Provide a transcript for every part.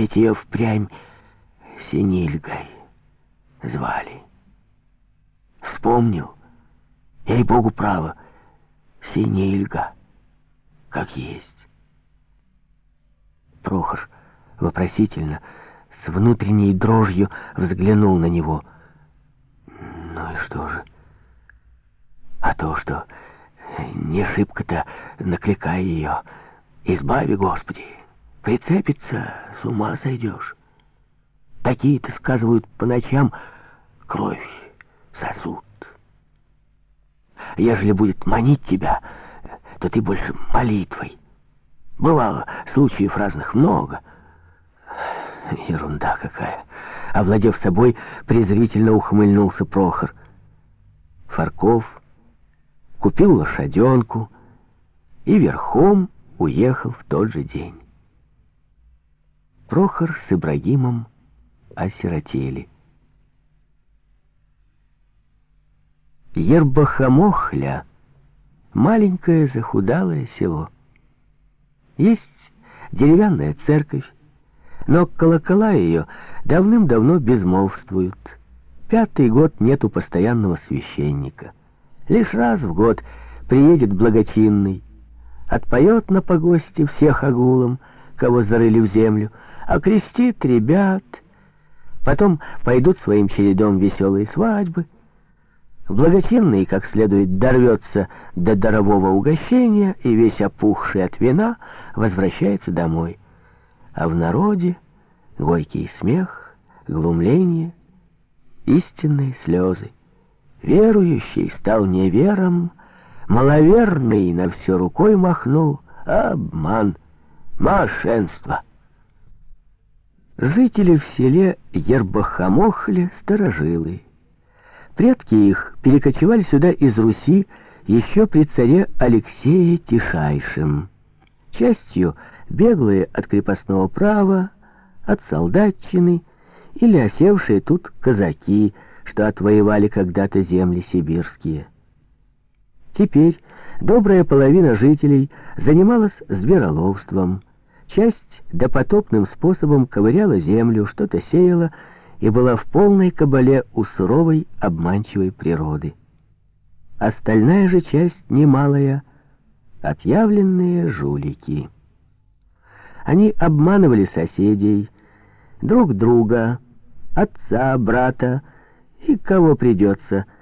ведь ее впрямь Синильгой звали. Вспомнил. Ей-богу, право. Синильга. Как есть. Прохор вопросительно, с внутренней дрожью взглянул на него. Ну и что же? А то, что не шибко-то накликай ее. Избави, Господи. Прицепится, с ума сойдешь. Такие-то, сказывают, по ночам кровь сосут. Ежели будет манить тебя, то ты больше молитвой. Бывало, случаев разных много. Ерунда какая. Овладев собой, презрительно ухмыльнулся Прохор. Фарков купил лошаденку и верхом уехал в тот же день. Прохор с Ибрагимом осиротели. Ербахамохля — маленькое захудалое село. Есть деревянная церковь, но колокола ее давным-давно безмолвствуют. Пятый год нету постоянного священника. Лишь раз в год приедет благочинный, отпоет на погосте всех огулом, кого зарыли в землю, окрестит ребят, потом пойдут своим чередом веселые свадьбы. Благочинный, как следует, дорвется до дарового угощения и весь опухший от вина возвращается домой. А в народе горький смех, глумление, истинные слезы. Верующий стал невером, маловерный на все рукой махнул. Обман, мошенство. Жители в селе Ербахамохле сторожилы. Предки их перекочевали сюда из Руси еще при царе Алексее Тишайшем. Частью беглые от крепостного права, от солдатчины или осевшие тут казаки, что отвоевали когда-то земли сибирские. Теперь добрая половина жителей занималась звероловством, часть допотопным способом ковыряла землю, что-то сеяла и была в полной кабале у суровой обманчивой природы. Остальная же часть немалая — отъявленные жулики. Они обманывали соседей, друг друга, отца, брата и кого придется —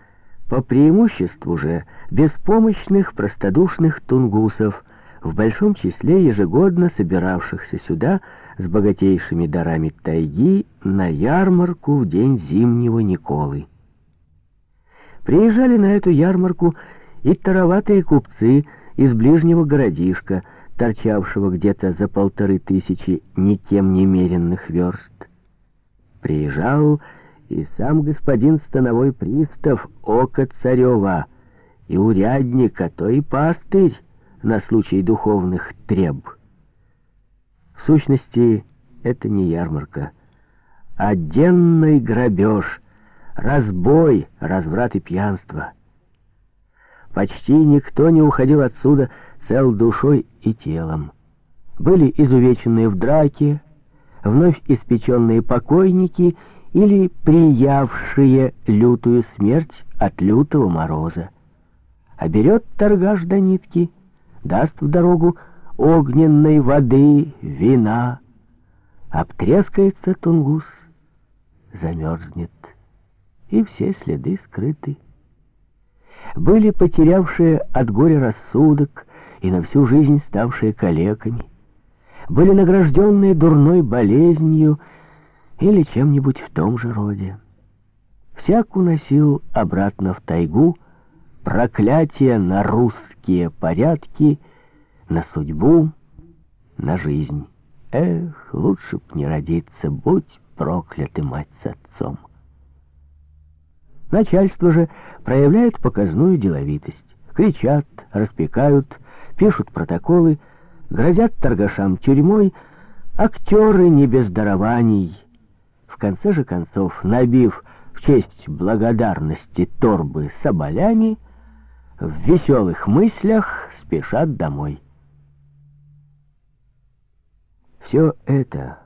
по преимуществу же беспомощных простодушных тунгусов, в большом числе ежегодно собиравшихся сюда с богатейшими дарами тайги на ярмарку в день зимнего Николы. Приезжали на эту ярмарку и тароватые купцы из ближнего городишка, торчавшего где-то за полторы тысячи никем немеренных верст. Приезжал и сам господин становой пристав Ока Царева, и урядник, а то и пастырь на случай духовных треб. В сущности, это не ярмарка, а денный грабеж, разбой, разврат и пьянство. Почти никто не уходил отсюда цел душой и телом. Были изувеченные в драке, вновь испеченные покойники — или приявшие лютую смерть от лютого мороза. А берет торгаш до нитки, даст в дорогу огненной воды, вина. Обтрескается тунгус, замерзнет, и все следы скрыты. Были потерявшие от горя рассудок и на всю жизнь ставшие калеками, были награжденные дурной болезнью или чем-нибудь в том же роде. Всяк уносил обратно в тайгу проклятие на русские порядки, на судьбу, на жизнь. Эх, лучше б не родиться, будь прокляты мать с отцом. Начальство же проявляет показную деловитость. Кричат, распекают, пишут протоколы, грозят торгашам тюрьмой, актеры не без дарований — в конце же концов, набив в честь благодарности торбы соболями, в веселых мыслях спешат домой. Все это